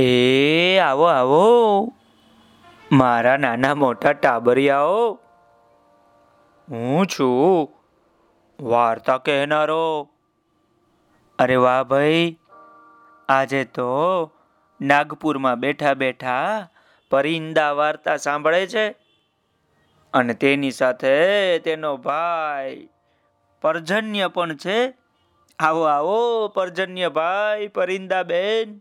એ, આવો આવો. મારા નાના મોટા ટાબરિયાઓ, હું છું. વાર્તા કહેનારો. અરે વાહ ભાઈ, આજે તો નાગપુરમાં બેઠા બેઠા પરિંદા વાર્તા સાંભળે છે. અને તેની સાથે તેનો ભાઈ પરજન્ય પણ છે. આવો આવો, પરજન્ય ભાઈ પરિંદા બેન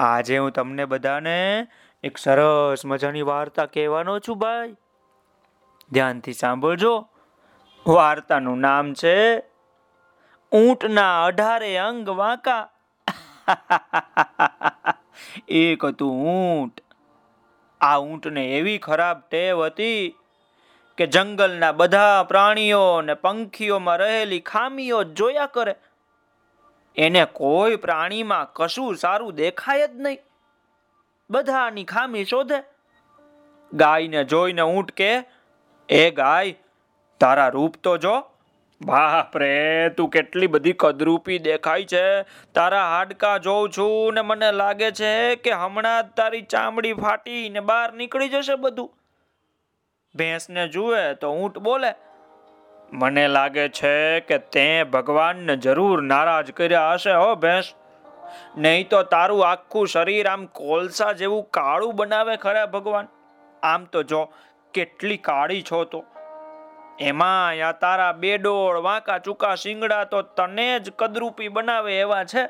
આજે હું તમને બધાને એક સરસ મજાની વાર્તા કહેવાનો છું ભાઈ. ધ્યાનથી સાંભળજો. વાર્તાનું નામ છે ઊંટના અઢારે અંગ વાંકા. એક હતું ઊંટ. આ ઊંટને એવી ખરાબ ટેવ હતી કે જંગલના બધા પ્રાણીઓ અને પંખીઓમાં રહેલી ખામીઓ જોયા કરે. એને કોઈ પ્રાણીમાં કશું સારું દેખાય જ નહીં. બધાની ખામી શોધે. ગાયને જોઈને ઊંટ કે એ ગાય, તારા રૂપ તો જો. બાપ રે, તું કેટલી બધી કદરૂપી દેખાય છે. તારા હાડકા જોઉં છું ને મને લાગે છે કે હમણાં જ તારી ચામડી ફાટી ને બહાર નીકળી જશે બધું. ભેંસને જુએ તો ઊંટ બોલે મને લાગે છે કે તે ભગવાનને જરૂર નારાજ કર્યા હશે, હો ભેંસ. નહીં તો તારું આખું શરીર આમ કોલસા જેવું કાળું બનાવે ખરા ભગવાન. આમ તો જો, કેટલી કાળી છો તો. એમાં યા તારા બેડોળ, વાંકા ચૂકા શિંગડા તો તને જ કદરૂપી બનાવે એવા છે.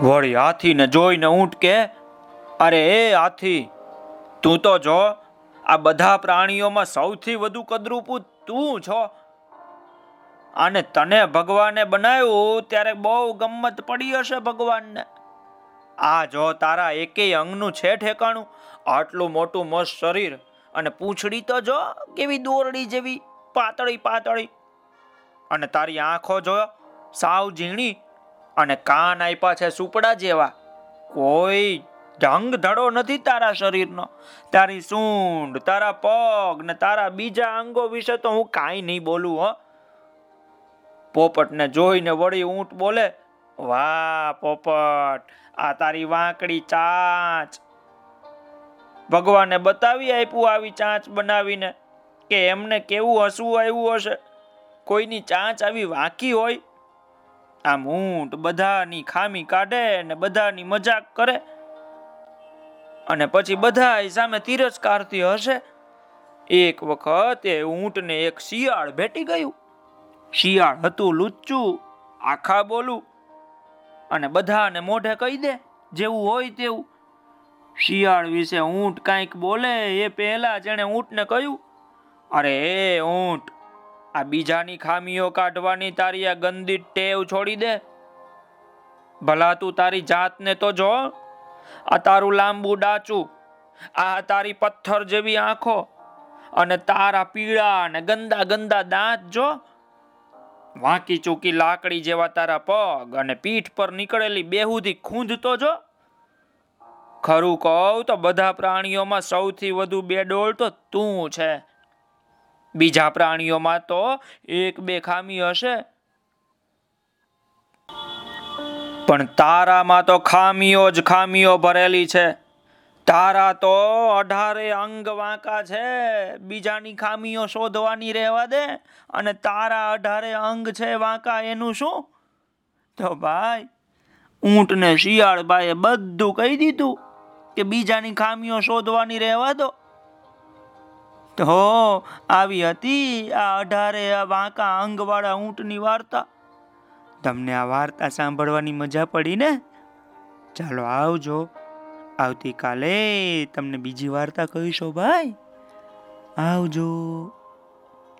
વળી હાથીને જોઈને ઊંટ કે, અરે એ હાથી, તું તો જો આ બધા પ્રાણીઓમાં સૌથી વધુ કદરૂપું તું છો. અને તને ભગવાને બનાવ્યું ત્યારે બહુ ગમત પડી હશે ભગવાનને. આ જો તારા એકેય અંગનું છે ઠેકાણું આટલું મોટું મસ્ત શરીર અને પૂંછડી તો જો કેવી દોરડી જેવી પાતળી પાતળી. અને તારી આંખો જો સાવ ઝીણી અને કાન આપ્યા છે સુપડા જેવા. કોઈ ઢંગ ધડો નથી તારા શરીરનો. તારી સૂંઢ, તારા પગ ને તારા બીજા અંગો વિશે તો હું કાંઈ નહીં બોલું, હો. પોપટને જોઈને વળી ઊંટ બોલે, વાહ, પોપટ, આ તારી વાંકડી ચાંચ. ભગવાને બતાવી આપ્યું આવી ચાંચ બનાવીને કે એમને કેવું હસવું આવ્યું હશે. કોઈની ચાંચ આવી વાંકી હોય. આમ ઊંટ બધાની ખામી કાઢે ને બધાની મજાક કરે. અને પછી બધા સામે તિરસ્કારથી હશે. એક વખત એ ઊંટને એક શિયાળ ભેટી ગયું. શિયાળ હતું લુચ્ચું, આખા બોલું. અને બધાને મોઢે કહી દે, જેવું હોય તેવું. શિયાળ વિશે ઊંટ કાંઈક બોલે, એ પહેલા જેણે ઊંટને કહ્યું, અરે, એ ઊંટ, આ બીજાની ખામીઓ કાઢવાની તારી આ ગંદી ટેવ છોડી દે. ભલા તું તારી જાતને તો જો આ તારું લાંબુ ડાચું, આ તારી પથ્થર જેવી આંખો, અને તારા પીળા અને ગંદા ગંદા દાંત જો. વાંકી ચૂકી લાકડી જેવા તારા પગ અને પીઠ પર નીકળેલી બેહુદી ખૂંદ તો જો. ખરું કહું તો બધા પ્રાણીઓમાં સૌથી વધુ બેડોળ તો તું છે. બીજા પ્રાણીઓમાં તો એક બે ખામી હશે. પણ તારામાં તો ખામીઓ જ ખામીઓ ભરેલી છે. તારા તો અઢારે અંગ વાંકા છે. બીજાની ખામીઓ શોધવાની રહેવા દે અને તારા અઢારે અંગ છે વાંકા, એનું શું? તો ભાઈ, ઊંટને શિયાળભાઈએ બધું કહી દીધું કે બીજાની ખામીઓ શોધવાની રહેવા દો. તો આવી હતી આ અઢારે વાંકા અંગવાળા ઊંટની વાર્તા. તમને આ વાર્તા સાંભળવાની મજા પડી ને? ચાલો આવજો. આવતીકાલે તમને બીજી વાર્તા કહીશો ભાઈ. આવજો.